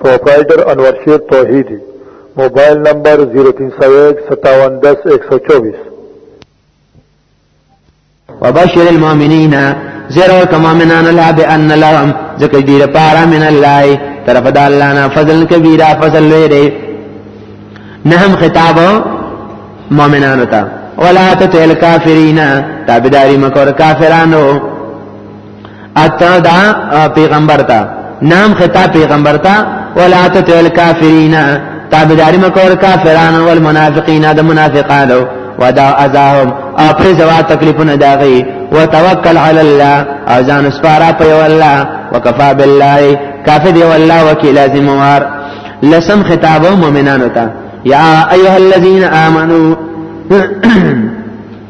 پروپرائیٹر انور شیر توحیدی موبائل نمبر 03015710124 وبشر المؤمنین زیر اور کمامنان اللہ بأن لهم ذکر دیر پارا من اللہ طرف دا اللہ نا فضل کبیرہ فضل ویرے نہم خطاب مومنانو تا ولا تتل کافرین تابداری مکور کافرانو اته دا پیغمبر ته نام خطاب پیغمبر ته ولا تطع الكافرین تابعداري مکور کافرانو والمنافقین د منافقانو ودا ازاهم او پر زوا تکلیفونه داغي وتوکل علی الله او ځان سپارا په یو الله وکفا بالله کافی دی والله وکیل ذموار لسم خطاب مؤمنانو ته یا ایها الذین آمنو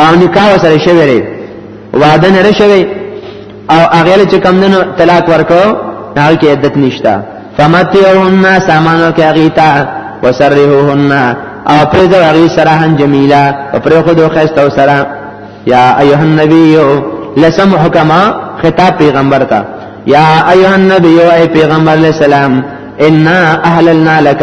او نکاح سره شوی لري وعده نه شوی او هغه چې کم نه طلاق ورکو هغه کې عدت نشتا فمتعهن سامانو کې غیتا وسرههن او پر ځو هغه سره هم جمیلا او پر خو دوه خسته او سره یا ایه النبی لسم حکما خطاب پیغمبر تا یا ایه النبی ای پیغمبر علیہ السلام انا احللنا لك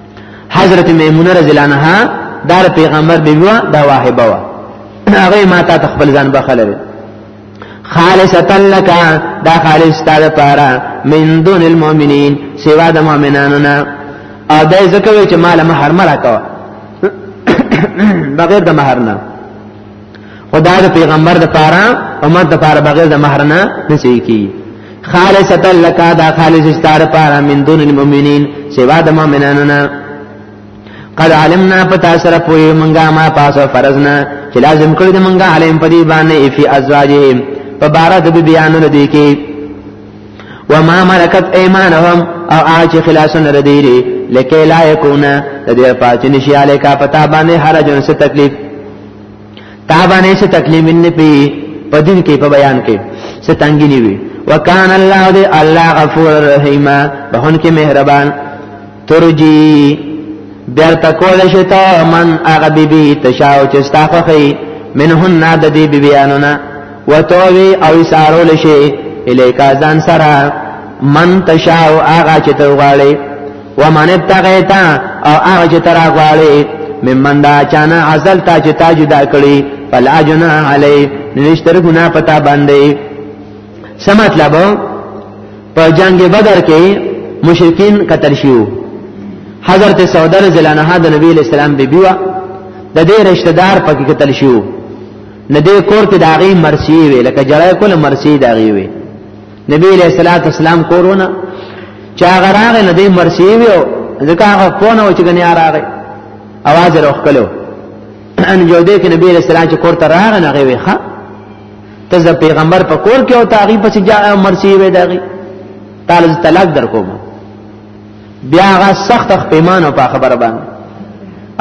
حضرت میمونه رضی الله عنها دار پیغمبر بیوا دا واهبه وا هغه ما ته خپل ځان بخلل خالصتا لك دا خالص تعالی پارا من دون المؤمنین سوا د مؤمنانو نه او دای زکوي چې مال مہر مرا کا بغیر د مہر نه او دا د پیغمبر د پاره امت د پاره بغیر د مہر نه نشي کی خالصتا لك دا خالص ستار پاره من دون المؤمنین سوا د مؤمنانو نه قد علمنا پتا سره پوي منګه ما پاسه فرضنا چې لازم کړی د منګه علم پدی باندې فی ازواجهم په بار د بیانو لدی کې وما ملکت ایمانهم او آج خلاصن ردیری لکی لا یکونا د دې پاتې نشي علی کا پتا باندې حرجن څه تکلیف تا باندې څه تکلیف نه پی په دین کې په بیان کې څه تنګی نه وي وکان الله دې الله غفور رحیم بهون کې مهربان ترجی بیرته کول شي ته من هغه بیبي تشاو چې استافخی منهن د دې بیبيانو نه وتوي او سارول شي الیکا ځان سره من تشاو هغه چې ته غواړي ومن ابتغیتا او هغه چې ترا غواړي ممن دا چانا ازل تا چې تا جدا کړی فلا جنا علی نشتر ګنا پتا باندې څه مطلب په جنگ بدر کې مشرکین قتل شیو حضرت سعودر زلانه د نبی اسلام بی بیوا د دې رشتہ دار پکې قتل شیو ندې کور کې داغي مرسی وی لکه جړای کول مرسی داغي وی نبی علیہ الصلوۃ والسلام کورونه چا غراغه نه دی مرسی ویو ځکه هغه کونه و چې غنی راغی आवाज روخلو ان جو دې کې نبی علیہ السلام چې کور ته راغی نه غوي ښا ته ز پیغمبر په کور کې او تاغي پس جا مرسی وی داغي تعالی طلاق درکوم بیا هغه سخت پیمانه په خبره باندې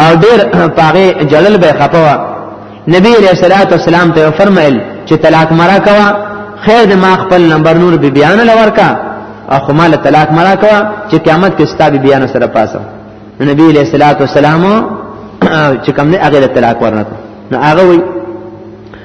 او ډیر پاغه جلل به خپوا نبی علیہ الصلوۃ والسلام ته فرمایل چې طلاق مرا کوا خیر د ما خپل نمبر نور بی بیان لور کا او خو مال طلاق مرا کوا چې قیامت کې ستا بی بیان سره پاسه نبی علیہ الصلوۃ والسلام چې کوم نه هغه طلاق ورنکو نو هغه وی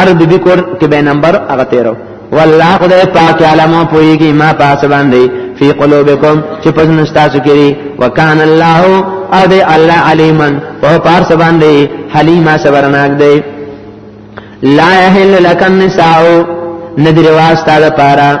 ار د دې کور کې به نمبر هغه تیرو والله خدای پاک علم پويږي ما پاس باندې فی قلوبکم چې پزن تاسو کړي وکان الله او دې الله علیمن او پارس باندې حلیما صبرناک دی لا یحل لکن نساء ندری واسطه لپاره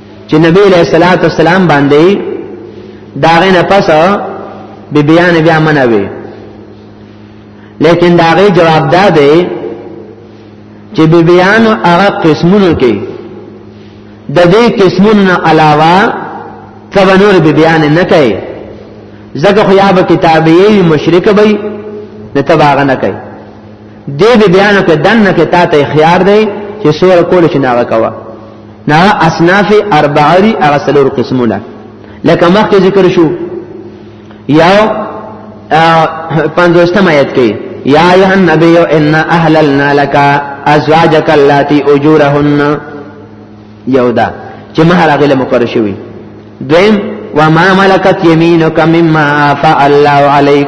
چې نبی علیہ الصلوۃ والسلام باندې داغه نه پس به بیان بیا منوي لیکن داغه جواب دا دی چې به بیان هغه قسمونو کې د دې قسمونو علاوه څه نور به بیان نه کوي زکه خو یا به کتابي مشرک وي نه تباغه نه کوي دې به بیان کې دنه کې تا ته خيار دی چې سور کول چې ناغه کوا نا اصناف اربعه دی هغه څلور قسمونه لکه مخکې ذکر شو یو پنځوستم آیت کې یا ایه النبی ان احللنا لك ازواجك اللاتي اجورهن یو دا چې مہر هغه مقرر شوی دویم وما ملکت یمینک مما افا الله علیک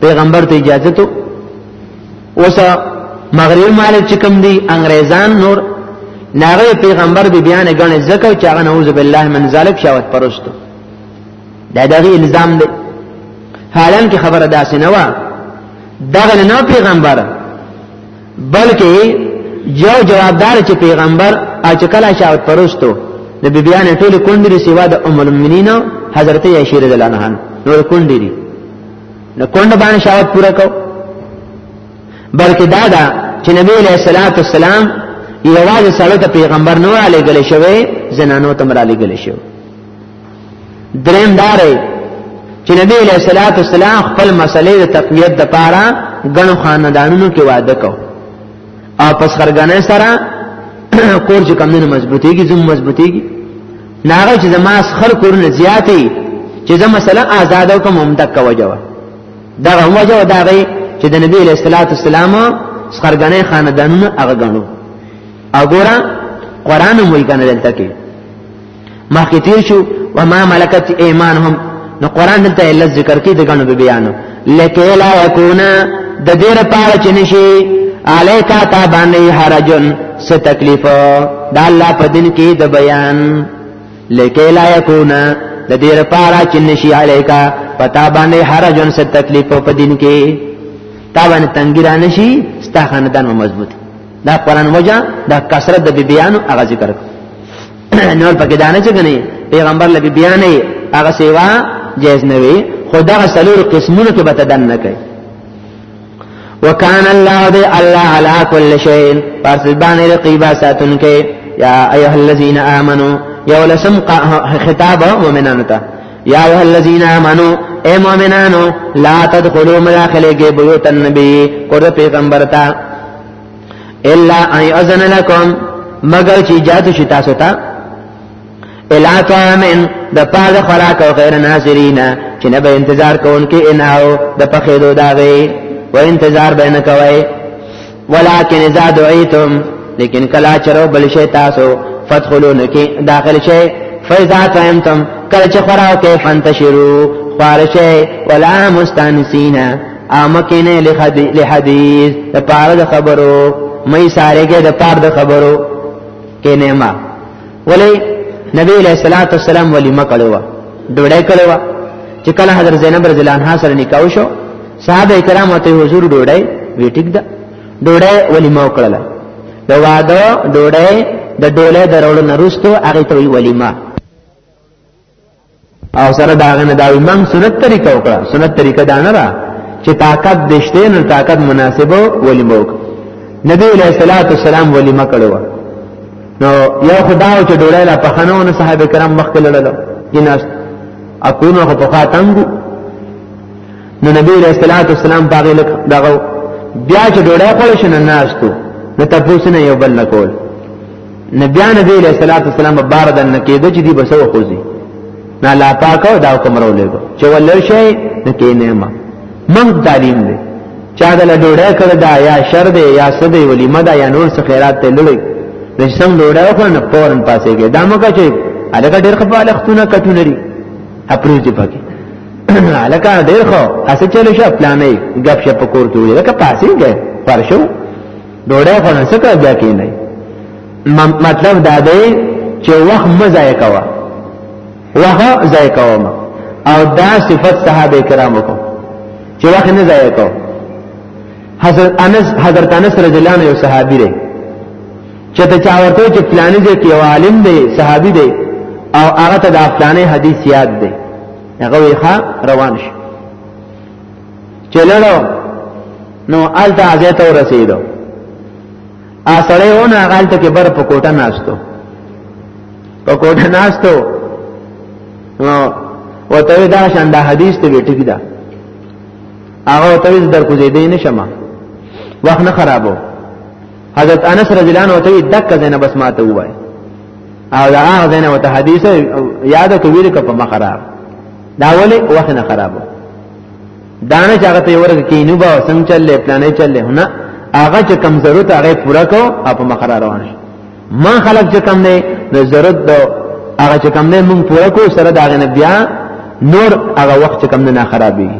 پیغمبر ته اجازه ته اوس مغرب مالک چې کوم دي انګريزان نور ناغه پیغمبر به بیان غنې زکه چې هغه نعوذ بالله من ذلک شاوت پرستو دا دغه الزام دی حالان کې خبره داسې نه و دغه نه پیغمبر بلکې یو جوابدار چې پیغمبر اچ کله شاوت پرستو د بیان ټول کندري سیوا د ام المؤمنین حضرت عائشہ رضی الله عنها نور کندري نو کونډه باندې شاوت پورا کو بلکې دا دا چې نبی علیہ الصلوۃ والسلام یوازې سره ته پیغمبر نه علی ګل شوی زنانو ته علی ګل شو دریم دارې چې نبی علیہ الصلوۃ والسلام خپل مسلې د تقویت د پاره غنو خاندانونو کې وعده کو او پس خرګنه سره کور چې کمونه مضبوطیږي زم مضبوطیږي ناغه چې زما خر کور نه زیاتې چې زما مثلا آزاد او کوم هم دک وجوه دا هم وجوه دا غي چې د نبی له صلوات والسلام سخرګنې خاندانونه هغه غنو اګورا قران مو یې کنه دلته کې مخکې تیر شو وما ملکت ایمانهم نو قران دلته لز ذکر کې د غنو بیانو لکه لا یکون د دې لپاره چې نشي علیکا تا باندې حرجن څه تکلیف دا الله په دین کې د بیان لکه لا یکون د دې لپاره چې نشي علیکا پتا باندې حرجن څه تکلیف په دین کې تا باندې تنګیر نشي ستا خاندان مضبوط دا قران وجه دا کثرت د بیان هغه ذکر کوي نور پکې دانه چې کني پیغمبر لبي بیان نه هغه سیوا جائز نه وي خدا سلور قسمونو کې به تدن نه کوي وکان الله دی الله علی کل شیء پس باندې رقیبا ساتن کې یا ایه الذین آمنو یو لسم خطاب مومنانو ته یا ایه الذین آمنو اے مومنانو لا تدخلوا مداخله کې بیوت النبی قرب پیغمبر ته الا ان یاذن لكم مگر چې اجازه شي تاسو ته الا طعامن د پاره خوراک او غیر ناظرینا چې نه به انتظار کوونکې ان او د پخېدو داوي و انتظار به نه کوي ولکن اذا دعيتم لیکن کلا چرو بل شي تاسو فدخلون کې داخل شي فاذا طعمتم کله چې خوراک کې فانتشروا خوارشه ولا مستانسینا امکه نه له حدیث د پاره د خبرو مې ساره کې د پاره د خبرو کې نه ما ولې نبی علیہ الصلوۃ والسلام ولی مکړو وا ډوډۍ کړو وا چې کله حضرت زینب رضی الله عنها سره نکاح شو صحابه کرام ته حضور ډوډۍ وی ټیک ده ډوډۍ ولی مو کړل د واده ډوډۍ د ډوله درولو نرستو هغه ته وی ولیمه او سره دا غنه دا امام سنت طریقه وکړه سنت طریقه دا نه را چې طاقت دشته نو طاقت مناسبه ولی موک نبی علیہ الصلوۃ والسلام ولی مکړو نو یو خدای چې ډوړای لا پخنو نو صحابه کرام مخ کې لړل یناست اكونو خو په تنګو نو نبی علیہ الصلوۃ والسلام باغې لک دغه بیا چې ډوړای خپل شنه ناشتو نو تاسو نه یو بل نکول نبیان نبی علیہ الصلوۃ والسلام بار د نکیده چې دی بسو خوځي نه لا پاکو دا کوم رولېګو چې ولر شي نکې نه ما من تعلیم دی چا د لډوړې کړه دا یا شر دی یا سدې ولیمه دا یا نور څه خیرات ته لړې د سم ډوړې خو نه پورن پاسې کې دا مګه چې الګ ډېر خپل اختونه کټونه لري خپل دې پکې الګ ډېر خو اسه چلو شه پلانې غب شه پکور کې وي لکه پاسې کې فرشو ډوډۍ خو نه څه کوي بیا کینای مطلب دا دی چې وخت مزای کوا وخت ځای کوم او دا صفت صحابه کرامو کو چې وخت نه ځای کو حضرت انس حضرت انس رضی الله عنه صحابي دی چې ته چا ورته چې فلانی دې کې عالم دی صحابي دی او هغه ته د افلانې حدیث یاد دی هغه ویخه روان شي چلړو نو آلته ازیته ورسېدو ا سړی ونه غالته کې بر په کوټه ناشتو په کوټه ناشتو نو وته دا شان دا حدیث ته ویټی دا هغه ته در کو زیدې نشمه وخت نه خرابو حضرت انس رضی الله عنه ته دک زنه بس ماته وای او دا هغه زنه وته حدیث یاد کوي که په مخراب دا ولی وخت نه خرابو دانه چې هغه ته ورګ کینو با څنګه چلې پلانې چلې نه هغه چې کم ضرورت هغه پورا کو اپ مخرا روان شي ما خلق چې کم نه د ضرورت دو هغه چې کم نه مونږ پورا کو سره دا غنه بیا نور هغه وخت چې کم نه خرابي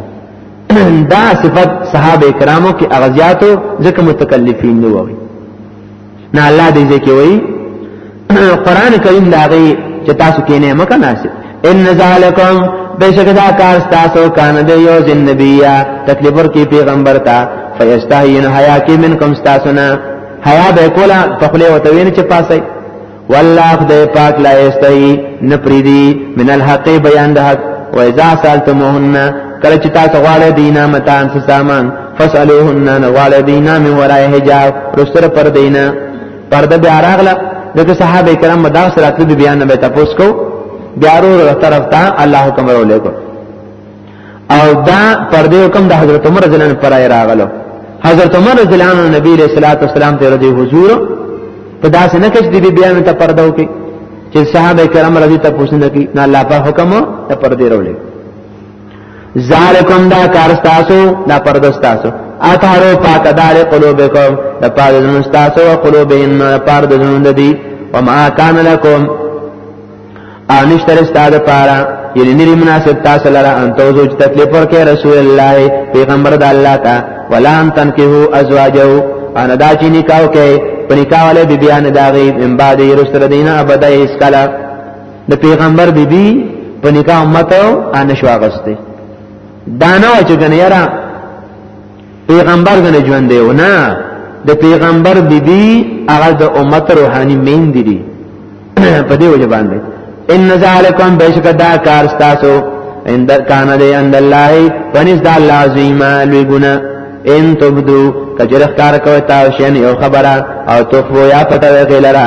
دا صفت صحابه کرامو کې اغزیاتو ځکه متکلفین نه ووي نه الله دې ځکه وای قران کریم دا غي چې تاسو کې نه مکه ناشې ان ذالکم بشک دا کار تاسو کان دې یو ذن نبیا تکلیف ور کې پیغمبر تا فیستحین حیا کې منکم تاسو نه حیا به کولا تخلی وتوین چې پاسه والله خدای پاک لا استحی نپریدی من الحق بیان د حق و اذا سالتمهن کله چې تاسو غواړئ دینا متان څه سامان فسالوهن غواړئ دینا من ورای حجاب رستر پر دینا پرده بیا راغله دغه صحابه کرام مدا سره اتل بیان به تاسو کو بیا ورو طرف ته الله حکم ورولې کو او دا پردې حکم د حضرت عمر رضی الله عنه پر راغلو حضرت عمر رضی الله عنه نبی علیہ الصلوۃ والسلام ته ردی حضور په داسې نه کچ دی بیان ته پرده وکي چې صحابه کرام رضی ته پوښتنه کوي نه الله په حکم ته پردې راولې ذالکم دا کار تاسو دا پرده تاسو اطهرو پاک دار قلوبکم د پاک د تاسو او قلوبین پاک د دې وما کان لکم او نشتر استاد پارا یعنی نری مناسب تاسو لره ان توزو چې تکلیف ورکې رسول الله پیغمبر د الله تا ولا ان تنکحو ازواجو ان دا چې نکاو کې پنیکاواله بی بیان داغي من بعد رسول دینه ابدا اس کلا د پیغمبر بی بی پنیکا امته ان شواغسته دانه چې کنه یاره پیغمبر غنه ژوند دی نه د پیغمبر بیبي هغه د امت روحاني مین دي دي په دې وجه باندې ان ذالکم بشک دا کار تاسو عند کان دی عند الله فنس د الله عظیم لوی ګنا ان تبدو کجرخ کار کوي تاسو شین یو خبره او تخفو یا پټه غیلره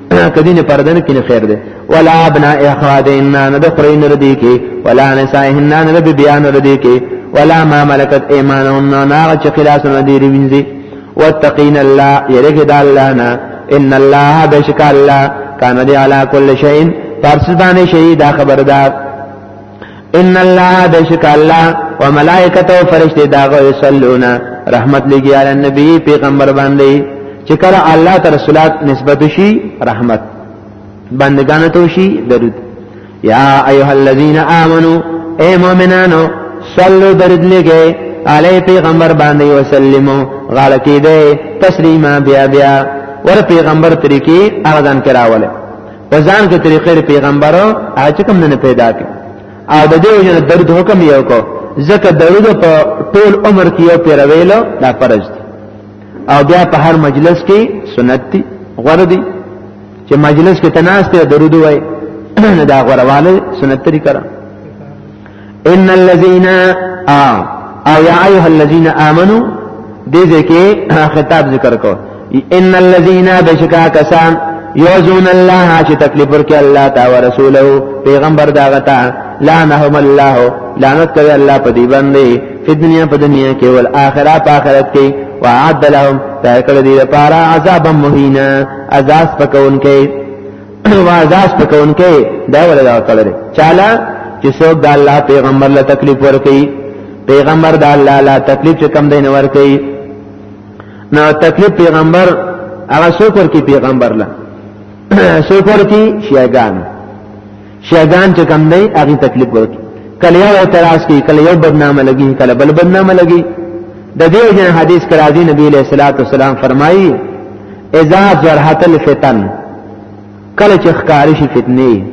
نه کدی نه پردن کې نه خیر ده ولا ابنا اخوادهن نه د قرین ردی کې ولا نسائهن نه د بیان ردی کې ولا ما ملکت ایمانهن نه چې خلاص نه دی وینځي واتقین الله یریګ د الله نه ان الله بشک الله کان دی علی کل شیء پرسبانه شهید خبردار ان الله بشک الله وملائکته او فرشتي داغه یصلون رحمت لګي علی نبی پیغمبر باندې چې کله الله تر صلات نسبت شي رحمت بندگان ته شي درود یا ایها الذین آمنو اے مؤمنانو صلو درود لګي علی پیغمبر باندې وسلمو غاړه کې دې تسلیما بیا بیا ور پیغمبر طریقې اغدان کراوله په ځان کې طریقې پیغمبر هغه چې کوم نه پیدا کړ او د دې وجه درود حکم یو کو ځکه درود په ټول عمر کې یو پیر ویلو دا فرض دی او بیا په هر مجلس کې سنت دی غوړه دی چې مجلس کې تناسته درود وای دا غوړواله سنت طریقه ان الذين او یا ایها الذين امنوا دې ځکه خطاب ذکر کو ان الذين بشکا کسان یوزون الله چې تکلیف ورکړي الله تعالی رسوله پیغمبر داغه تا لعنهم الله لعنت کوي الله په دې باندې په دنیا په دنیا کې ول اخره په آخرت کې وعد لهم تاکل دې لپاره عذاب مهینا عذاب پکون کې وازاس پکون کې دا ولا دا کړل چاله چې څوک د الله پیغمبر له تکلیف ور کوي پیغمبر د الله لا تکلیف چې کم دین ور کوي نو تکلیف پیغمبر هغه څوک ور کوي پیغمبر لا څوک ور کوي شیعاګان شیعاګان چې کم دی هغه تکلیف ور کوي کله یو اعتراض کوي کله یو بدنامه لګي کله بل بدنامه لګي د دې جن حدیث کرا دی نبی علیہ الصلوۃ والسلام فرمایي اذا جرحت الفتن کله چې ښکار شي فتنه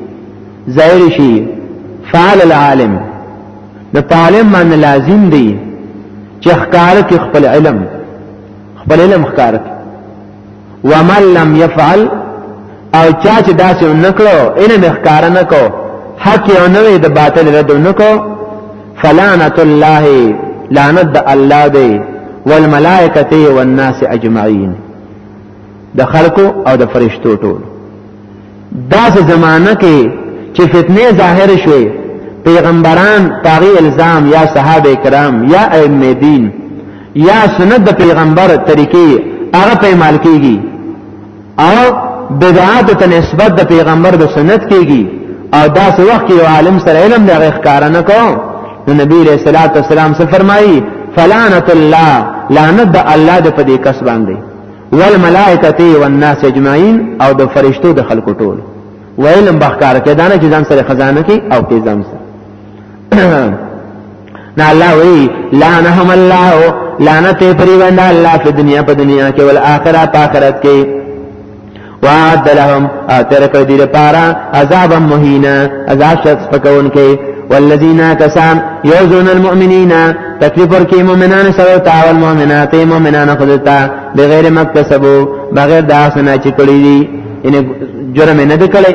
ظاهر شي فعل العالم د طالب من لازم دی چې ښکار کې خپل علم خپل علم ښکار کې ومن لم يفعل او چا چې داسې نکړو ان مخکار نکو حق یو نوې د باطل رد نکو فلعنت الله لعنت د الله دی والملائکه والناس اجمعین د خلکو او د فرشتو ټول داسې زمانہ کې چې فتنه ظاهر شوي پیغمبران پاغي الزام یا صحابه کرام یا ائمه دین یا سنت پیغمبر طریقې هغه په مال کېږي او بدعات ته نسبت د پیغمبر د سنت کېږي او دا سه وخت یو عالم سره علم دغه ښکار نه کو نو نبی علیہ الصلوۃ والسلام څه فرمایي فلانت الله لعنت الله د پدې کس باندې والملائکه والناس اجمعین او د فرشتو د خلکو ټول ویلم بخکار کې دانه چې ځان سره خزانه کې او کې ځان سره نه الله وی لا نهم الله لعنت پریوند الله په دنیا په دنیا کې ول اخرت اخرت کې وعد لهم اتر کړ دې لپاره عذاب مهینا عذاب شخص پکون کې والذین کسان یوزون المؤمنین تکلیف ورکی مؤمنان سره تا او المؤمنات مؤمنان خودتا بغیر مکتسبو بغیر داسنه چې کړی دي ان جرم نه کړی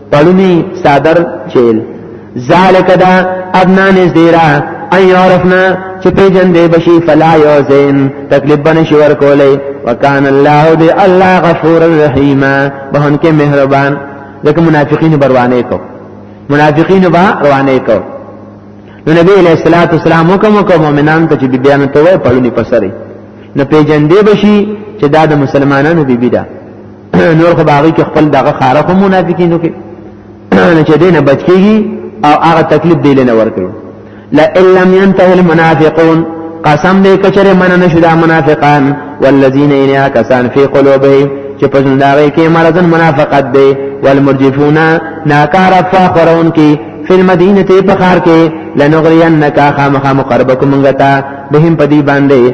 پړونی صادر چیل ذالک دا ادنا نزدیرا ان یعرفنا چې پیجن دی بشي فلا یوزین تکلیف بن شي ور کولې وکان الله دی الله غفور الرحیم بهن کې مهربان لکه منافقین بروانه کو منافقین با روانه کو نو نبی علیہ الصلوۃ والسلام حکم وکړ مؤمنان ته چې بیبیانو ته وای پړونی پسره نه پیجن دی بشي چې دا د مسلمانانو بیبی ده نور خو باغی کې خپل دغه خاره خو منافقینو کې نه چې دینه بچ کیږي او هغه تکلیف دی لنه ورکړي لا ان لم ينتهي المنافقون قسم دې کچره من نه شدا منافقان والذین الیها کسان فی قلوبهم چې په زنداغه کې مرزن منافقت دی والمرجفون ناکار فاخرون کې فی المدینه په خار کې لنغرینک خامخ مقربکم منغتا بهم پدی باندې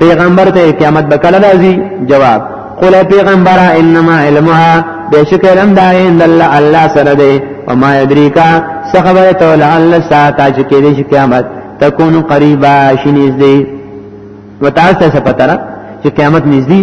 پیغمبر ته قیامت به کله راځي جواب قل پیغمبر انما علمها بشک علم دا عند الله الله سره دی او ما یدریکا سخبر ته لعل ساعت چې کې دې قیامت تكون قریبا شنیز دی وتعالى څه پتره چې قیامت نږدې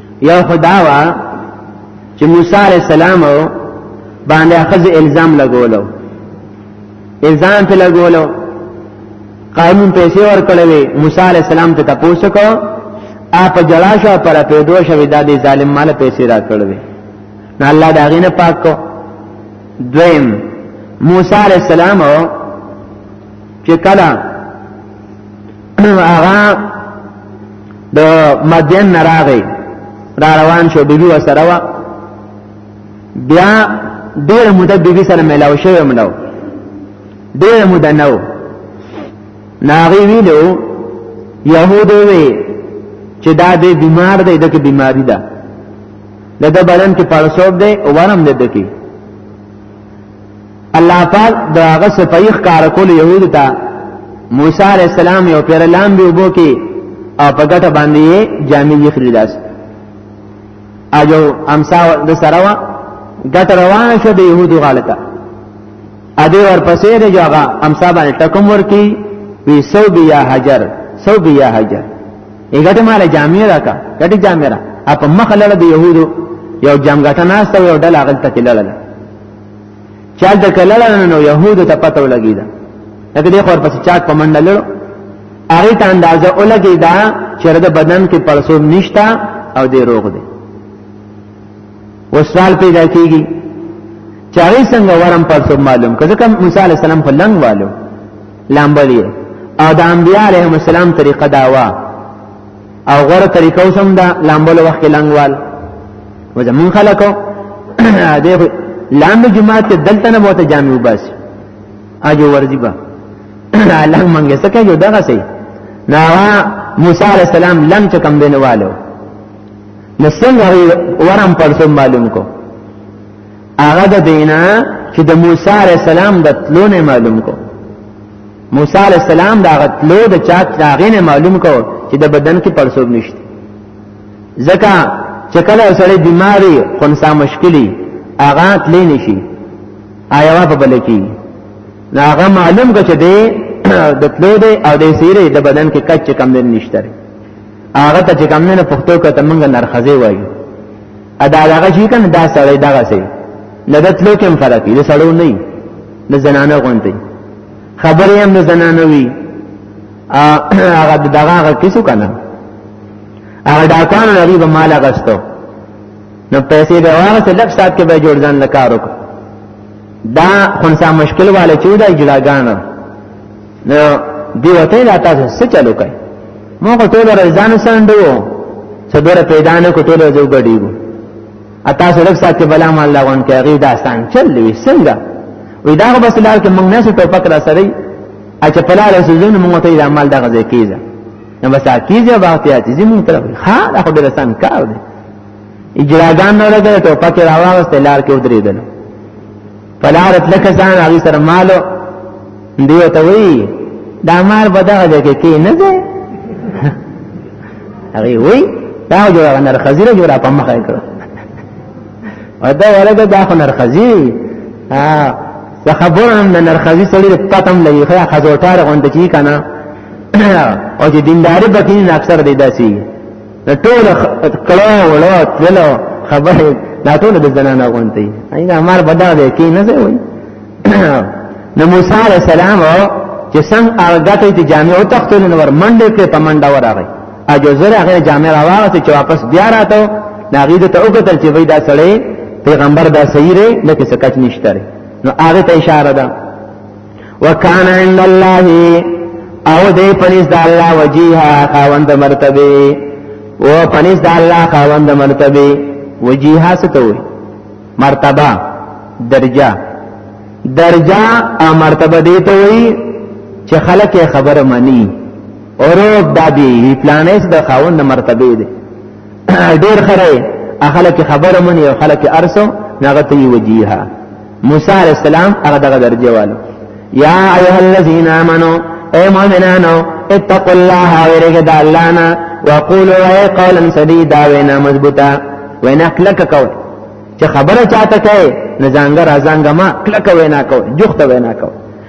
یو خداوا چې موسی علی السلام باندې اخذ الزام لګولو الزام په لګولو قانون پیسې ورکړلې موسی علی السلام ته تاسو کو اپ جلاشه پر پیدو شوی د دې ظالم مال پیسې را کړلې نه الله دا غینه پاک کو دویم موسی علی السلام چې کله هغه د مدین راغی را روان شو بیبي وسره وا بیا ډېر مده بیبي سره ملاو شوی مړو ډېر مده نو ناغي ویلو يهودو وی چې دا دې بیمار دی دغه بیماری ده د بدن کې پړسوب دی او ورم دی دکی الله پاک دا هغه صفایخ کار کول يهود ته موسی عليه السلام یو پیر لام به وبو کې او په ګټه باندې جامع یې خریداس اجو امسا د سراوا ګټ روان شو د يهودو غالطه ا دې ورپسې د جوغا امسا باندې ټکم ورکی وی سو بیا حجر سو بیا حجر ایګټه مال جامع راکا ګټه جامع را اپ مخ لړ د يهودو یو جامګټه ناشته یو ډل اغل ته لړل چال د کلړ نو يهودو ته پته ولګی دا لکه د خور پس چاک په منډه لړ هغه ته اندازه ولګی دا چې د بدن کې پړسوب نشتا او دی روغ دی وسوال پیدا کیږي چاري څنګه ورم پړسوب معلوم کزه کوم موسی عليه السلام خلنګ والو لامبلی او د انبیاء علیهم السلام طریقه داوا او غره طریقه وسم دا لامبلو وخت لنګوال وزمون خلکو دغه لاندې جماعت ته دلته نه بوته جامع وباس اجو ورځي با لنګ منګه سکه یو دغه سي نا موسی علی السلام لنګ چکم دینوالو نسنګ ورم پر سم معلوم کو هغه د دینا چې د موسی علی السلام د تلو نه معلوم کو موسی علی السلام دا غتلو د چا تاغې نه معلوم کو چې د بدن کې پړسوب نشته ځکه چې کله سره بیماری خنسا مشکلی هغه تلې نشي آیوا په بل کې دا هغه معلوم کو چې دی د تلو دی او د سیره د بدن کې کچ کم نه نشته هغه ته چې کم نه پښتو کته موږ نرخزه وایو ادا دغه شي کنه دا سړی دغه سي لدت لو کوم فرق دی سړو نه د زنانه غونډي خبرې هم د زنانه وي هغه دغه هغه کیسو کنه هغه ډاکان لري به مال غستو نو پیسې به واغسته لږ سات کې به جوړ ځان لکارو دا خنسا مشکل والے چودا اجلاګانو نو دی وته لا تاسو څه چلو کوي مو کو ټول رضان سندو چې دره پیدا نه کو ټول جو غړیو اتا سره لږ سات بلا مال لا وان کې غي داستان چل وی څنګه وی دا بس لار کې موږ نه څه ټوپک را سره ا چې پلا له سيزونه موږ ته د عمل دغه ځای کیږي نو بس کیږي باقي چې زموږ طرف ها دا خو ډېر سم کار دی اجراګان نه لګره ټوپک راوغسته لار کې ودرېدل فلارت لکه ځان هغه سره مالو دیو ته وی دا مال په دغه ځای کې کی نه دی هغه وی دا جوړه نر خزیره جوړه په مخه کړو ادا ورګه دا خو نر خزی ها زه خبرم د نر خزی سړي پتم لګي خو خزوټار غونډه کی کنه او چې دینداري بکین اکثر دی داسي د ټول کړه وړه تلو خبره دا ټول د زنانه غونتی اینا مار بدا دی کې نه وای نو موسی علی السلام چې څنګه هغه ته چې جامع او تختل نو ور منډه کې په منډه وراغی اجو زره هغه جامع راوغه چې واپس بیا راته دا غید ته وکتل چې وای دا سړی پیغمبر دا صحیح دی لکه سکچ نشته نو هغه ته اشاره ده وکان عند الله او دې پنځ د الله وجيها خاوند مرتبه او پنځ د الله خاوند مرتبه وجيها څه ته مرتبه درجه درجه او مرتبه دې ته وي چې خلک خبره مني اورو دابي پلانېس د خاوند مرتبه دې ډېر خره خلک خبره مني او خلک ارسو نغته وجيها موسی علیہ السلام هغه دغه درجه والو یا ایها الذین آمنو اے مؤمنانو اتقوا الله ورګه د الله نه وقولوا اے قولا سدیدا وینا مضبوطه وینا کلک کو چې خبره چاته کوي نزانګ رازانګ ما کلک وینا کو جوخت وینا کو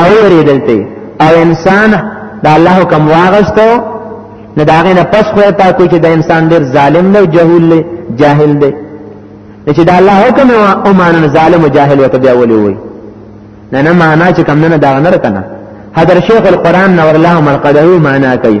او ریدل ته او انسان د الله حکم واغستو نو دا غي نه پس خو ته کوی چې د انسان ډیر ظالم دی جهول دی جاهل دی چې د الله حکم او مان ظالم او جاهل وته بیا ولي وي نه نه معنا چې کم نه دا نه کنه حضرت شیخ القران نور الله مرقده معنا کوي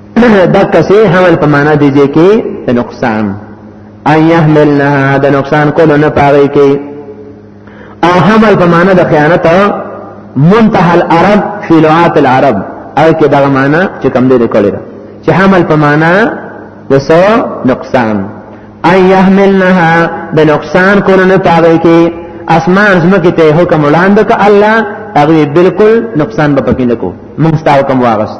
دا کسې حمل په معنا دی چې کې د نقصان ان يحملنها د نقصان کولو نه پاره کې او حمل په معنا د خیانت منتهى العرب في لغات العرب او کې دا معنا چې کم دې کولې چې حمل په معنا د سو نقصان ان يحملنها د نقصان کولو نه پاره کې اسمان زمکه ته حکم وړاندې ک الله هغه بالکل نقصان به پکې نکو موږ تاسو کوم واغست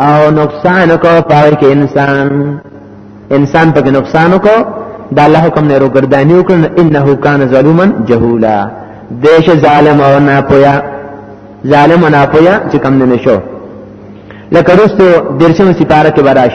او نقصان کو پای کې انسان انسان پکې نقصان کو دا الله حکم نه روګردانی وکړ انه کان ظلوما جهولا دیش ظالم او ناپویا ظالم او ناپویا چې کم نه نشو لکه رستو درشم سپاره کې براش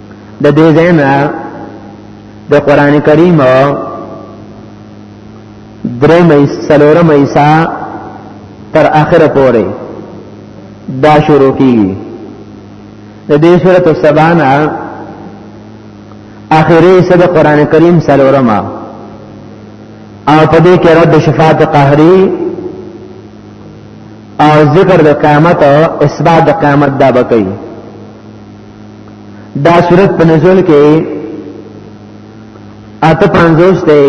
د دې زینا د قران کریم درې مې سلورم ایسا تر اخره پورې دا شروع کیږي د دې سورته سبانا اخري سره قران کریم سلورم او په دې کې رد شفاعت قهري او ذکر د قیامت او اثبات د قیامت دا بکې دا صورت په نزول کې اته پنځوس دی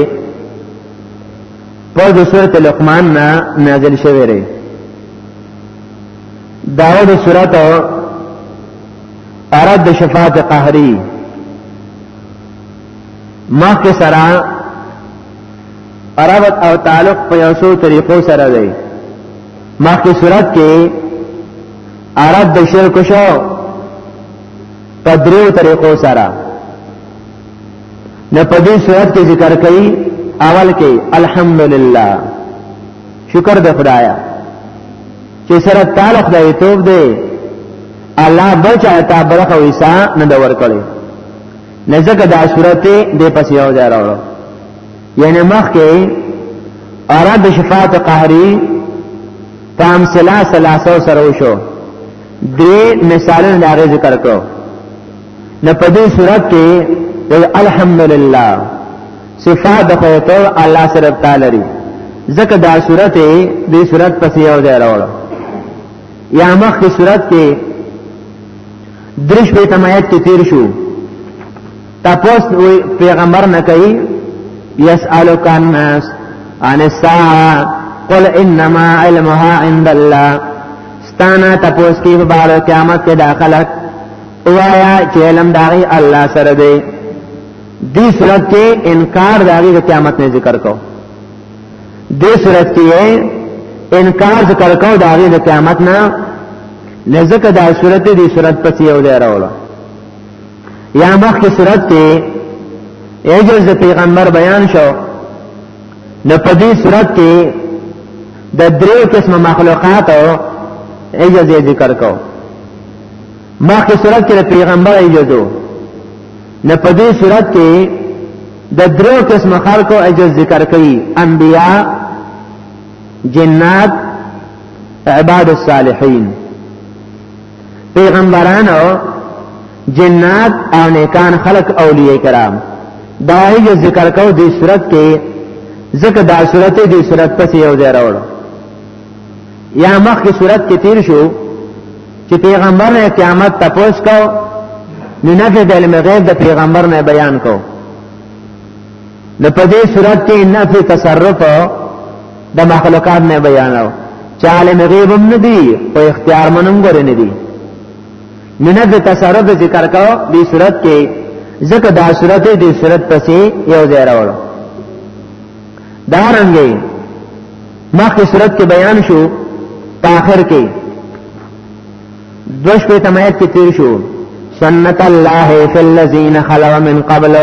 په د صورت لقمان نه نازل شوی دی داود صورت ارد شفاعت قهری مخ کې سره عربت او تعلق په یو څو طریقو سره دی مخکې صورت کې عرب د شرک شو په دریو طریقو سره نه په دې صورت کې ذکر کړي اول کې الحمدلله شکر د خدایا چې سره تعالی خدای توب دی الله بچا تا برخه ویسا نه دور کړي نه ځکه دا صورت دې پس یو ځای راوړو یعنی مخکې اراد شفاعت قهری په امثله ثلاثه سره وشو درې مثالونه دا غي ذکر کړو نو په دې صورت کې الحمدلله صفات د خدای الله سره تعالی لري ځکه دا صورت دې صورت پسې یو ځای راوړو یا مخ کی صورت کې درش به تمایت تیر شو تپوس وی پیغمبر نه کوي یسالک الناس عن الساعه قل انما علمها عند الله ستانا تپوس کی په بار قیامت کې داخلك وایا چې علم داغي الله سره دی دې صورت کې انکار داغي د قیامت نه ذکر کو دې صورت کې انکار ذکر کو داغي د قیامت نه لزکه دا صورت دې صورت پسې یو ځای راوړل یا مخکې صورت کې اجز د پیغمبر بیان شو نو په دې صورت کې د دریو قسم مخلوقات او اجز ذکر کو مخکې صورت کې د پیغمبر اجزو نو په دې صورت کې د دریو قسم خلکو اجز ذکر کړي انبیا جنات عباد الصالحین پیغمبران او جنات او نیکان خلق اولیاء کرام دا یې ذکر کو د صورت کې ځکه دا صورت د صورت پسې یو ځای راوړو یا مخکې صورت کې تیر شو چې پیغمبر نه قیامت تپوس کو نو نه د علم غیب د پیغمبر نه بیان کو نو په دې صورت کې نفي تصرف د مخلوقات نه بیانو چې عالم غیب هم نه دی او اختیار منم ګره نه دی نو نفي تصرف ذکر کاو دې صورت کې ځکه دا صورت دې صورت پسې یو ځای راوړو دا رنګي مخکې صورت کې بیان شو په آخر کې دوش په تمایت کې تیر شو سنت الله فی الذین خلو من قبل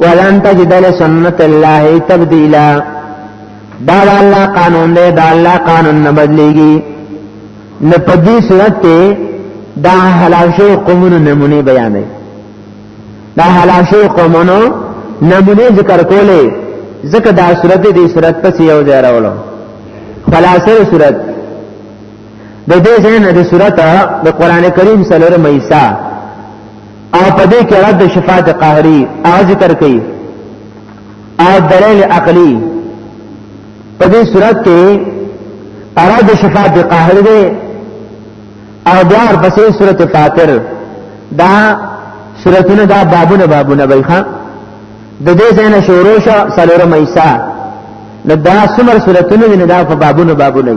ولن تجد لسنت الله تبدیلا دا الله قانون دی دا الله قانون نه بدلیږي نه په دې صورت کې دا هلاک شوی قومونو نمونه بیان دی دا هلاک شوی قومونو نمونه ذکر کولې ځکه دا صورت دې صورت پس یو ځای راولو خلاصه صورت د دې ځای نه د سورته د قران کریم سره مېسا او په دې کې رد شفاعت قهري او ذکر کوي او دلیل عقلی په دې صورت کې اراد شفاعت قهر دی او دار پسې سورته فاتر دا سورتونه دا بابونه بابونه وي ښا د دې ځای نه شروع شو سره مېسا نو دا سمر سورتونه نه دا په بابونو بابونه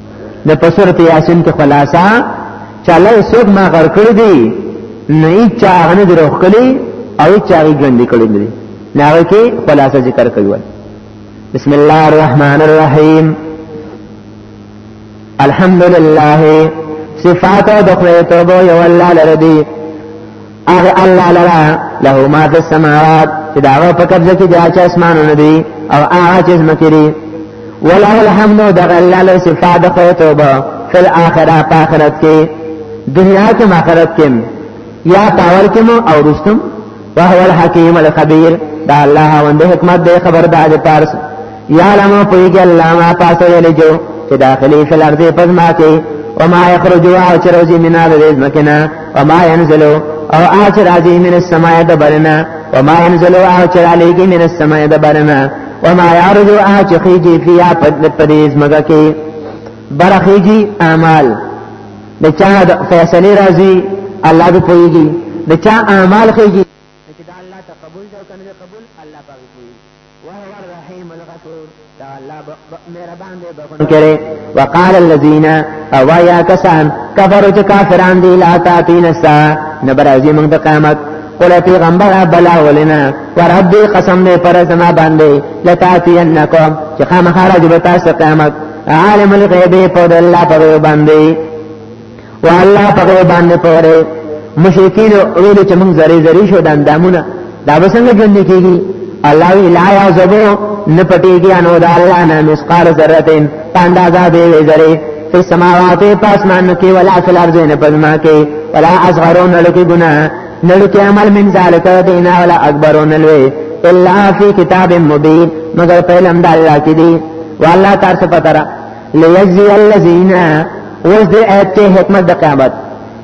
د پسورت یاسین کې خلاصہ چاله سود ما غر کړی دی نه ای چا هغه نه دروخ کړی او ای چا هغه ګندې کړی دی نه هغه کې خلاصہ ذکر کوي بسم الله الرحمن الرحیم الحمد لله صفات او د خدای توبه یو الله لره دی هغه الله لرا له ما فی السماوات چې دا په قبضه کې دی چې اسمانونه دي او هغه چې زمکري وله الحمد د الله له صفات خو توبه فل اخره په اخرت کې دنیا کې آخرت کې یا پاور کې مو او رستم وهو الحکیم الخبیر دا الله وند حکمت دی خبردار دی پارس یا لما پویږي الله ما پاسه یلجو چې داخلي فل ارض پزما کې وما يخرج او چې روزي مینا د دې مکنا وما ينزل او اچ راځي من السماء د برنا وما ينزل او چې علیږي من السماء د برنا وما يعرج او چې خيږي فيها پدې مګه کې برخيږي اعمال د چا د فیصله راځي الله دې پويږي د چا اعمال خيږي وهو الرحیم الغفور دا الله مهربان دی بخون کرے وقال الذين اوایا کسان کفروا چې کافران دي لا تاتین سا نبرازی موږ د قیامت قل پیغمبر بلا ولنا وربي قسم نه پر زما باندې لتاتینکم چې خامخارج به تاسو قیامت عالم الغیب په الله پر باندې او الله په غو باندې پوره مشرکین ویل چې موږ زری زری شو دان دامونه دا وسنګ ژوند کیږي الله وی لا یعذبو نه پټیږي انو دا الله نه مسقال ذرتین پاندازا دی زری فی السماوات پاسمان کې ولا فی الارض نه پزما کې ولا اصغرون لکی گناہ نلکی عمل من ذالک دینا ولا اکبرون لوی الا فی کتاب مبین مگر پہلم دا اللہ کی دی واللہ تارس پترہ ليجزي الذين اوس دې آیت کې حکمت د قیامت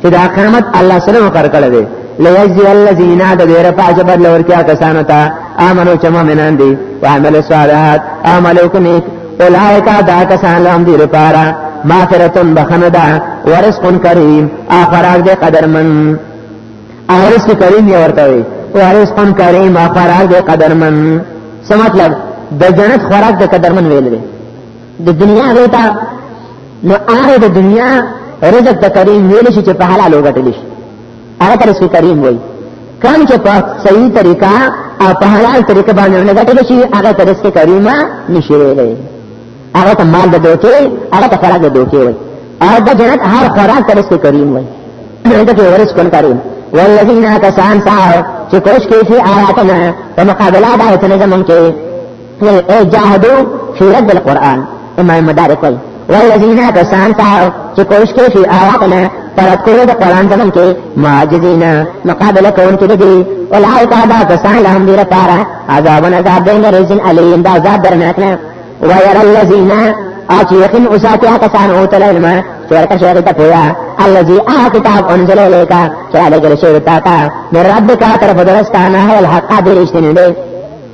چې دا قیامت الله سره مقرر کړی دی ليجزي الذين د دې رفع جبر لور کیا کسانو ته امنو چې مؤمنان دي او عمل صالحات عملو کني اولئک دا کسان لهم دي لپاره مغفرتون بخنه ده ورزق کریم اخراج دې قدرمن ورزق کریم یې ورته وي ورزق کریم اخراج دې قدرمن څه مطلب د جنت خوراک د قدرمن ویل دي د دنیا روتا نو هغه د دنیا رزق ته کریم ویل شي چې په حلال وګټل شي هغه تر شي کریم وایي کله چې په صحیح طریقه او په حلال طریقه باندې نه ګټل شي هغه تر شي کریمه نشي ویلې هغه ته مال د دوکې هغه ته فرق د دوکې وایي او د جنت هر خوراک تر شي کریم وایي دا کې ورس کول کریم والذین کسان ساو چې کوش کوي چې آیاتنا په مقابله د آیاتنا زمونږ کې اے جاہدو فی رد القرآن امام مدارک وی والذین کسان تا چې کوشش کوي فی آیاتنا پرد کولو د قرآن زمن کې معاجزین مقابله کوونکي دي اولئک دا کسان لهم دې لپاره عذاب عذاب دین رزن علیم دا عذاب درناک نه وير الذین اچ یقین اوساتیا کسان او تل علم چې ورته شهر ته پویا الذي آ کتاب انزل الیک چې علی ګل شهر تا تا رب کا طرف درستانه الحق دې رښتینه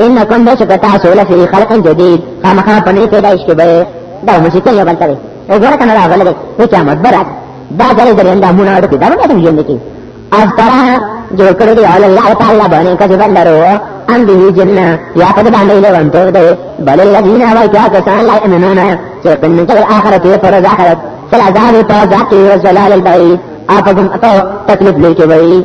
انکم بشک تاسو لفی خلق جدید خامخا پنې پیدایش کې به دا مشکل یو بلته وي او ګوره کنه دا غلې ته چا مدبرات دا ځلې درې انده مونږ اړو کې دا نه څنګه یې کې از طرح جوړ کړی دی اول الله تعالی باندې کله بندرو ان دې جنہ یا په باندې له ونته ده بل الذين وای کیا کسان لا ایمنون چې په من کې اخرت پر ذاخرت فلا ذاب په ذات او زلال البعید اپغم اتو تکلیف لیکي وای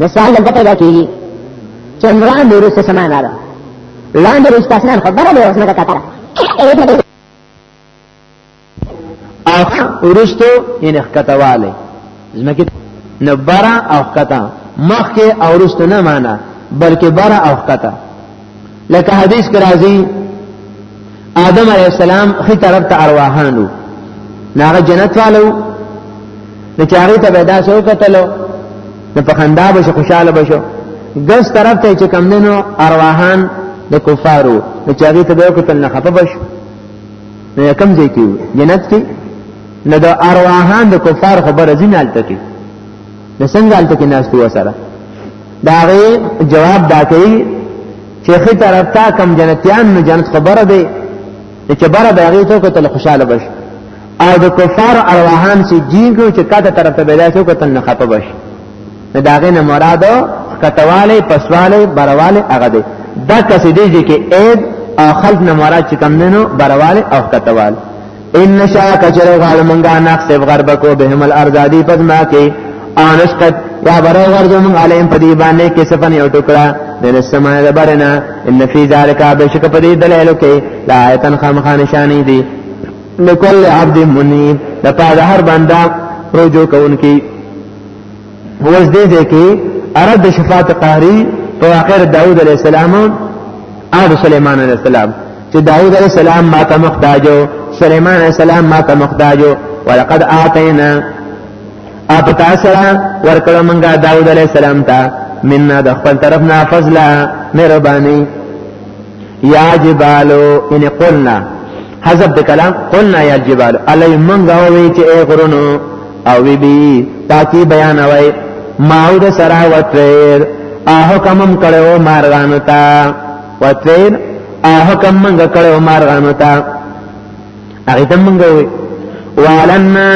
نو سوال دلته پیدا کیږي چې عمران د روسو سمانه ده لاندې رښتا سره خبره دی اوسنه کتره اخ ورستو یې نخکتواله زمکه نو برا او خطا مخکې او رستو نه معنا بلکې برا او خطا لکه حدیث کې راځي آدم علی السلام خي طرف ته ارواحانو ناغه جنت والو د چاغې ته پیدا شو کتلو نو په خندا به خوشاله بشو ګس طرف ته چې کم دنو ارواحان د کفارو د چاغې ته به کتل نه خپه بشو نو کم ځای کې جنت کې نه د ارواحان د کفار خبره زینالته کې نو څنګه الته کې ناس تو سره دا غي جواب دا کوي چې خې طرف تا کم جنتیان نو جنت خبره دی چې بره به غي ته کتل خوشاله بش او د کفار ارواحان چې جینګو چې کاته طرف ته بلای ته کتل نه خپه بش نو دا غي نه مراد کټواله پسواله برواله هغه دی دا کسې دی چې اید او خلق نه مراد چې کم نه نو برواله او کټواله ان شاء کچر غال منګا نقص غرب کو بهم الارض دی پدما کې انشقت یا برو غرزو من علیم پدی باندې کې سفن یو ټکړه من السماء دبرنا ان فی ذلک بشک پدی دلایل کې لا ایتن خامخا نشانی دی لکل عبد منیب لپاره هر بنده رجوع کوونکی اوس دې دې کې اراد د شفاعت قهري په واقع داوود علیه السلام او سليمان علیه السلام چې داوود علیه السلام ما ته محتاجو سليمان علیه السلام ما ته محتاجو ولقد اعطینا اپ تاسو ورکړه مونږه داوود علیه السلام ته مننا د خپل طرف نه فضل مهرباني یا جبالو ان قلنا حذف د کلام قلنا یا الجبال علی منغا وی چې ای غرونو او بی بی پاکی بیان وای ماو د سرا وتیر اهو کمم کړو مارغانو تا وتیر اهو کم منګ کړو مارغانو تا هغه تم منګ وی والنا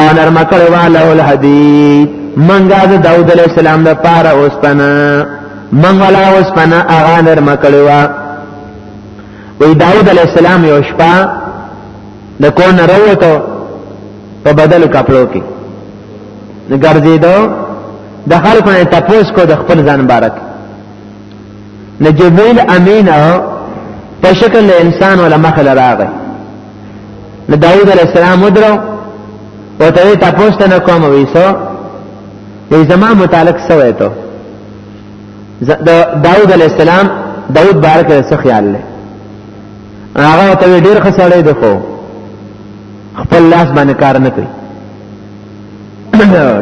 او نرم کړو والو الحدید منګا د داوود علیہ السلام د پاره اوسپنا منګ ولا اوسپنا اغه نرم کړو وی داود علیہ السلام یو شپه د کور نه راوته په بدل کپلو کې د ګرځیدو د خلکو نه تپوس کو د خپل ځان بارک نه جبرئیل امین په شکل له انسان ولا مخ لراغه نو داوود علیہ السلام ودرو او ته تاسو ته کوم ویسو ای زما متعلق سوې ته د داوود علی السلام داوود بارک څه خیال لري هغه ته ډیر خسړې ده خو خپل لاس باندې کار نه کوي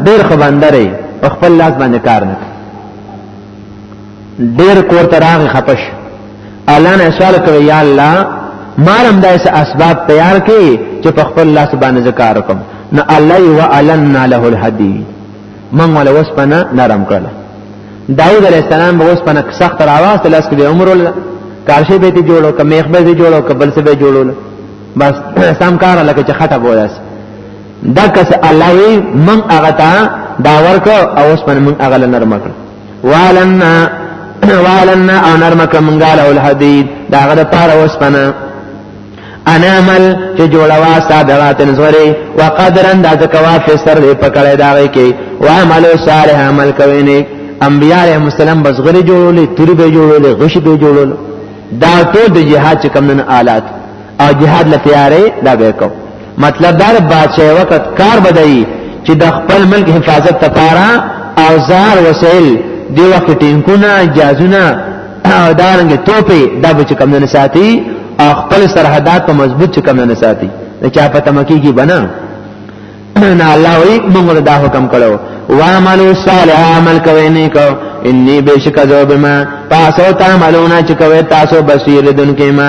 ډیر خبندرې خپل لاس باندې کار نه کوي ډیر کور ته راغی خپش الله نه سوال کوي یا الله مارم دایس اسباب تیار کړي چې په خپل لاس باندې ذکر کوم نه الله و علنا له الحديد من ولا وسپنه نرم کړل داوود علیه السلام به وسپنه سخت راواسته لاس کې عمر ول کارشه به ته جوړو که میخ به ته جوړو که بل څه به جوړول بس سم کار لکه چې خټه بولاس دا کس الله وی من هغه تا دا ورکو او وسپنه من هغه نرم کړ والنا والنا او نرم کړ منګاله الحديد دا غره پاره وسپنه انامل چې جوړوا صادرات زوري وقدر انداز کوا فسر دې پکړې داږي کې وعمل صالح عمل کوي نه انبيار عليهم السلام بس غري جوړولې توري به جوړولې غشي به جوړول دا ټول د جهاد چې کم نن آلات او جهاد لپاره دا به کوم مطلب دا بادشاہ وخت کار بدایي چې د خپل ملک حفاظت لپاره اوزار وسایل دی وخت ټینکونه جازونه او دارنګ توپې دا به کم نه ساتي او خپل سرحدات په مضبوط کم نه ساتي د چا په تمکی کې بنا نه الله وی موږ دا حکم کړو وعملوا صالح عمل کوي نه کو انی بشک ذو بما تاسو تعملون چې کوي تاسو بصیر دن کې ما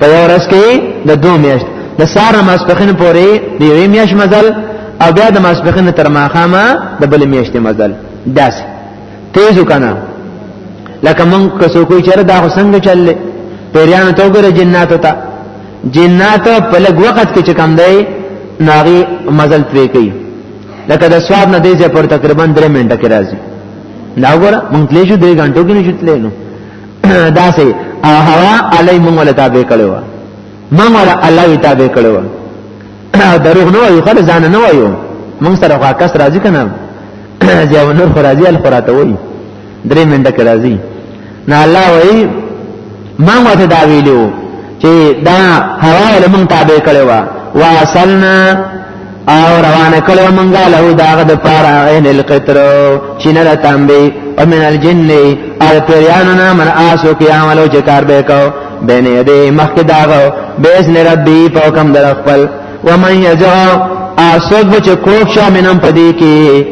په یو ورځ کې د دوه میاشت د سار ماسپخین پورې د یوې میاشت مزل او بیا د ماسپخین تر ماخامه د بل میاشت مزل داس تیزو کنه لکه مونږ کسو کوی چر دا حسنګ چللې پیریان ته وګره جنات ته جنات په لګ وخت کې چکم دی ناغي مزل پرې کوي لکه د سواد نه دیځه پر تقریبا 3 منټه کې راځي دا وګوره مونږ تلې شو 2 غنټو کې نشو تلې نو داسې هوا علی مونږ له تابع کړو مونږ له الله وی تابع کړو دروغ نه وایو خل ځان نه وایو مونږ سره خوا کس راضی کنه ځاو نور خو راضی ال خراته وای درې منډه کې راضی نه الله وای ما ماته دا ویلو چې دا هوا له مونږ تابع کړو واسلنا او روانه کړو مونږه له داغ د پارا عین القطر چینه را تامبي او من الجن او پیرانو نه من آسو کې عملو چې کار به کو بین یده مخک داغ بیسن ربی په حکم در خپل ومن یجا اسوک بچ کوک شا منم پدی کی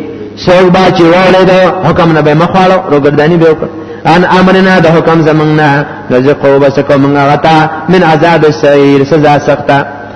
سوک با چې وړه ده حکم نه به مخاله روګردانی به وکړه ان امرنا د حکم زمنګنا رزقو بس کومه غتا من عذاب السعير سزا سخته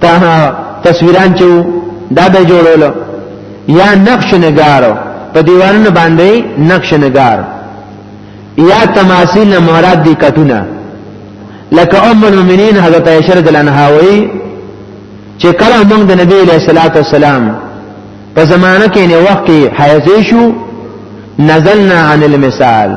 ته تصویران چې دا به جوړولو یا نقش نگارو په دیوالونو باندې نقش نگار یا تماثیل نه مراد دي کټونه لکه ام المؤمنین حضرت عائشہ رضی الله عنها وایي چې کله موږ د نبی له صلوات والسلام په زمانه کې نه وخت کې حیض شو نزلنا عن المثال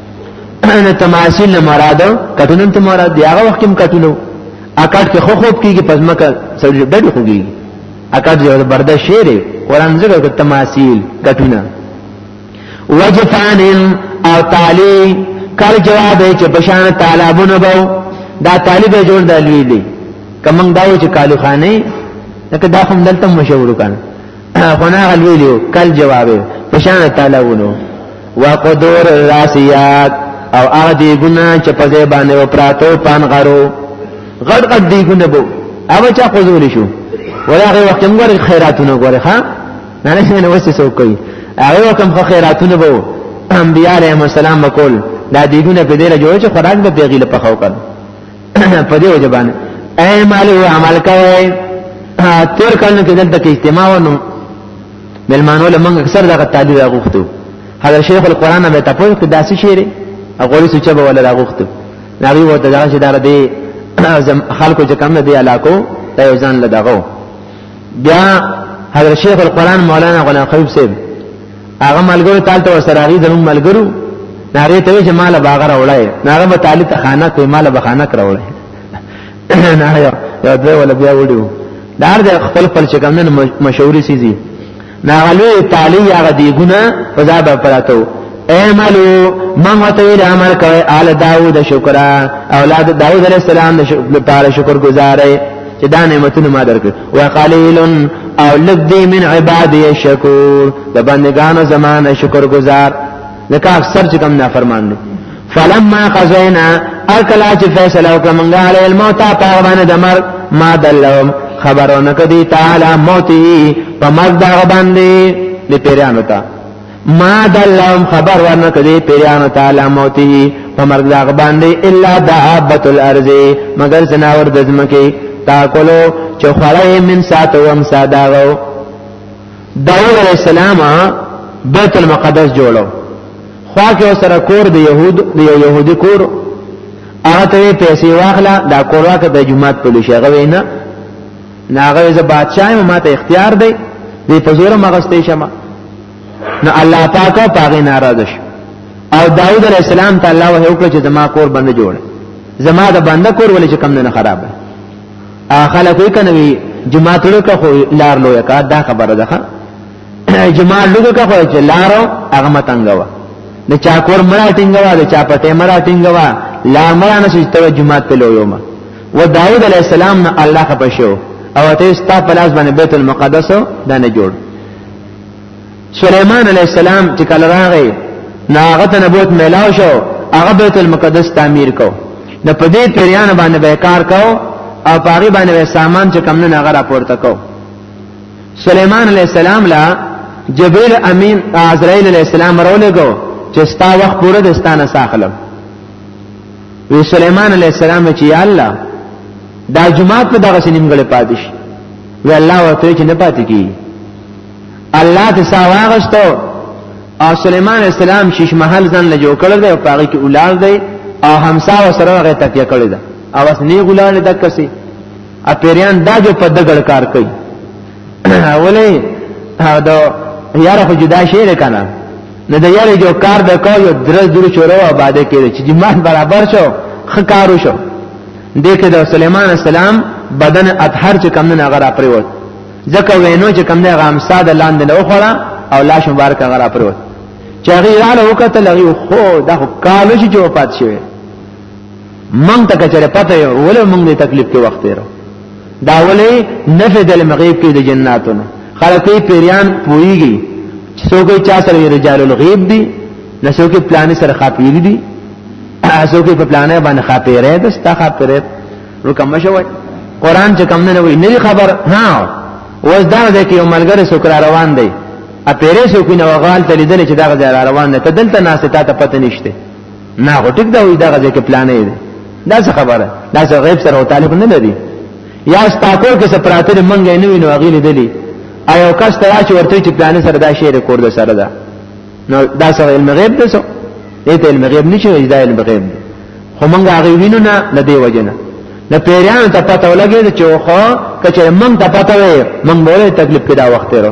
نه تماثيل مراد کټونه ته مراد دی هغه وخت هم کټونه اکاټ کې خو خوب کیږي پزماکه سړي ډډ خوږي اکاټ یو برده شعر قرآن زګه کې تماثيل کټونه وجفان او تعالی کار جواب دی چې بشان طالبونه بو دا طالب جوړ دلوي دي کمن داو چې کالو خانه لکه دا هم دلته مشهور کړي خنا غلویلو کل جواب پشان تعالیونو وقدور الراسیات او هغه دی ګنا چې په ځای باندې و پراتو پان غرو غړ غړ دی ګنا بو هغه چا قزول شو ولغه وخت موږ خیراتونه غوړي ها نه نه څنګه وسه سو کوي هغه کوم خیراتونه بو انبیاء علیهم السلام وکول دا دیګونه په دې له جوړ چې خوراک به پیغیله پخاو کړ په دې وجه باندې اي مالو عمل کوي تیر کلن کې دلته کې اجتماع ونو ملمانو له موږ اکثر دغه تعبیر غوښتو هغه شیخ القرآن به تاسو ته داسې شعر غوړي سوچ به ولا راغوښتو نبی وو ته دا چې دار دی خلکو چې کم نه دی علاقو ته ځان لدغو بیا حضرت شیخ القرآن مولانا غلام خیوب صاحب هغه ملګرو تال ته سره هغه زمون ملګرو ناره ته چې مال باغ راوړای ناره به تالي ته خانه کوي مال به خانه راوړای نه یو دوی ولا بیا وډیو دار د خپل خپل چې کوم نه مشوري سيزي ناغلو تالي هغه دی ګنا فزا به پراتو اعملو من وتویل عمل کوي آل داوود شکرا اولاد داوود علیہ السلام د پاره شکر گزارې چې دا نعمتونه ما درکړ وقلیل او لږ دی من عبادی شکور د بندگانو زمانه شکر گزار لکه اکثر چې کوم نافرمان دي فلما قضینا اکلا چې فیصله وکړه مونږه علی الموت په باندې د مرګ ما دلهم خبرونه کدی تعالی موتی په مرګ دا باندې د پیرانو ته ما د لهم خبر ورنکړ دې پیرانو تعالی موتی په مرګ لاغ باندې الا دابت الارض مگر سناور د زمکه تاکلو چې خړې من ساتو هم ساداغو داوود علیہ السلام بیت المقدس جوړو خوا کې سره کور د يهود د يهودي کور هغه ته پیسې واخلا دا کور واکه د جمعات په لشي غوي نه ناغه ز بادشاہ ما ته اختیار دی دې په زور مغستې شمه نو الله پاک پاغه ناراض شو او داوود علیہ السلام ته الله وحی وکړ چې زما کور باندې جوړ زما د باندې کور ولې چې کم نه خراب اخله کوي کنه وی جمعه تړو که خو لار لوی کا دا خبره ده جمعه لوګه که خو چې لارو هغه متنګوا د چا کور مړه ټینګوا د چا پټه مړه ټینګوا لار مړه نشي ته جمعه ته لویو ما و داوود علی السلام نه الله خپه شو او ته ستا په لاس باندې بیت المقدس دا نه جوړ سليمان عليه السلام چې کله راغی ناغه ته نبوت میلاو شو هغه بیت المقدس تعمیر کو د پدې پیریان باندې به کار کو او پاغي باندې سامان چې کم نه هغه راپورته کو سليمان عليه السلام لا جبريل امين عزرائيل عليه السلام رولګو چې ستا وخت پوره دستانه ساخلم وی سليمان عليه السلام چې یا الله دا جمعات په دغه سنیمګړې پاتې شي وی الله ورته چې نه پاتې کیږي الله ته ساواغشتو او سليمان عليه السلام شیش محل ځان له جوړ کړل دی او پاره کې اولار دی او همسا وسره هغه تکیه کړی ده او اس نه ګلان د کسي ا پیریان دا جو په دګړ کار کوي اولې دا یاره خو جدا شي کنه نو د یاري جو کار د کو یو درز دور چورو آباده کړي چې جماعت برابر شو خکارو شو دغه د سليمان السلام بدن اطهر چې کم نه غرا پریوت ځکه وینو چې کم نه غام ساده لاندې نه وخوړه او لاش مبارک غرا پریوت چې غیراله وکړه لغي خو د کالو چې جو پات شوی من ته کچره پته ولې موږ دې تکلیف کې وخت تیرو دا ولې نفع د مغیب کې د جناتونو خلک پیریان پويږي څوک چا سره رجال الغیب دي نسو کې پلان سره خاپیر دي څو کې په پلان باندې خاپیره ده ستا خاپیره نو کوم شوی قران چې کوم نه وي نه خبر ها اوس دا ده کې یو ملګری سوکر روان دی ا پیرې سوکینه وغال ته لیدل چې دا غزا روان نه ته دلته ناسه تا ته پته نشته نه خو ټیک دا وي دا غځه کې پلان دی دا څه خبره دا څه غیب سره تعلق نه لري یا سپاکور کې څه پراته دي منګې نه وینو هغه لیدلی ایو کس ته چې ورته چې پلان سره دا شی ریکورډ سره ده نو دا څه علم غیب ده څه دې علم غیب نشي دا علم غیب ده خو مونږ هغه وینو نه د دې وجنه د پیریانو ته پته ولګي چې خو کچې مونږ ته پته وي مونږ مورې تکلیف کې دا وخت ورو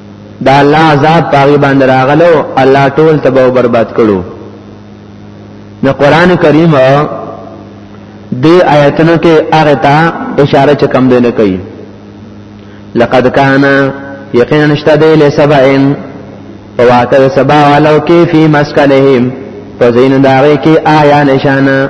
دا الله عذاب پاغي باندې راغلو الله ټول تباہ او برباد کړو نو قران کریم دې آیتونو کې هغه ته اشاره چې کم دی نه کوي لقد کان یقینا نشته دی له سبعین په واقع سبا والو کې فی مسکنهم په زین داغه کې آیا نشانه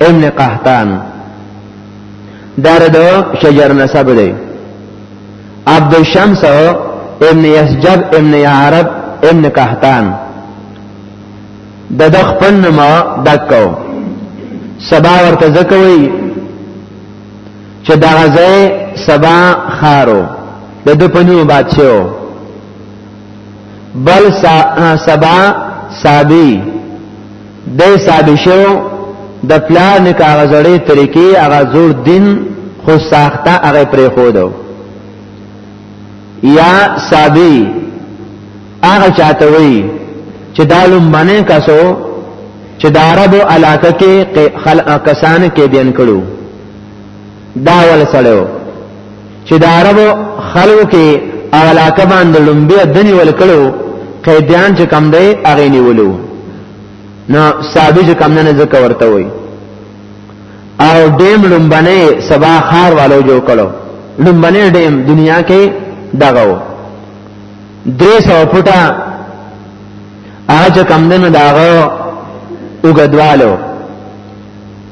ابن قحطان دار دو شجر نسب دی عبد الشمس ابن یسجب ابن عرب ابن قحطان د د خپل نما دکو سبا ورته زکوي چې دا غزه سبا خارو د د پنو بادشاہو بل سبا سابي د سابي شو د پلار نه کاغذړې طریقې هغه زور دین خو ساخته هغه پرې خو دو یا سابي هغه چاته وي چې دالو منه کسو چې د عربو علاقه کې کسان کې دین کړو دا ول سړیو چې د عربو خلکو کې او علاقه باندې لومبي دني ول کړو قیدیان چې کم دی هغه نیولو نو صاحب چې کم نه ذکر ورته وای او دیم لومبنه سبا خار والو جوړ کړو لومبنه دیم دنیا کې دغه درې سو پټه هغه کم دنو داغه وګدوالو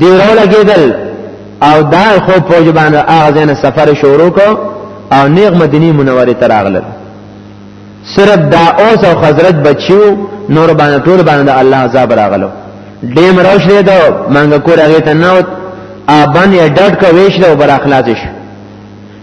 دی رولا کېدل او دا خو فوج باندې هغه ځنه سفر شروع کو او نیغ مدینه منوره ته راغلل صرف دا اوس او حضرت بچیو نور باندې ټول باندې الله عذاب راغلو ډیم روش دی دا منګه کور هغه ته نوت ا باندې ډټ کو ویش له بر اخلاص شو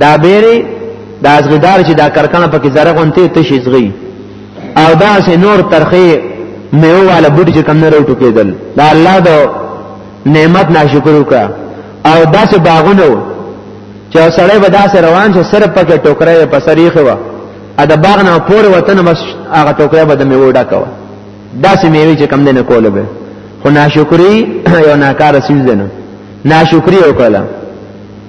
دا بیره دا ازغدار چې دا کرکنه پکې زره غونته تشې زغی او دا سه نور ترخی میو والا بوټي چې کم نه روټو کېدل دا الله دا نعمت ناشکر وکا او دا سه باغونو چې سړی به دا سه روان شي صرف پکې ټوکرې په سریخه وا ا د باغ نه پور وطن بس هغه ټوکرې به د میو ډکا وا دا سه میوي چې کم نه کوله به خو ناشکری یو ناکاره سیز نه ناشکری وکړه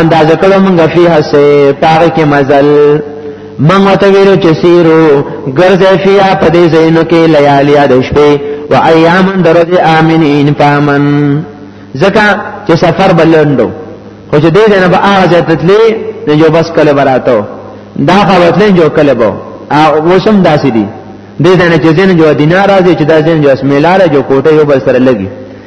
اندازه کړو موږ فيه سه پاره کې مزل من وته ویلو چې سیرو ګرځي فیا په دې زینو کې لیالی د شپې و ایام درځي امنین پامن زکه چې سفر بلندو خو چې دې نه به اواز تتلی نه جو بس کله براتو دا خبرتلې جو کله بو او وسم داسې دي دې نه چې زین جو دینار راځي چې دا زین جو اسمیلاره جو کوټه یو بل سره لګي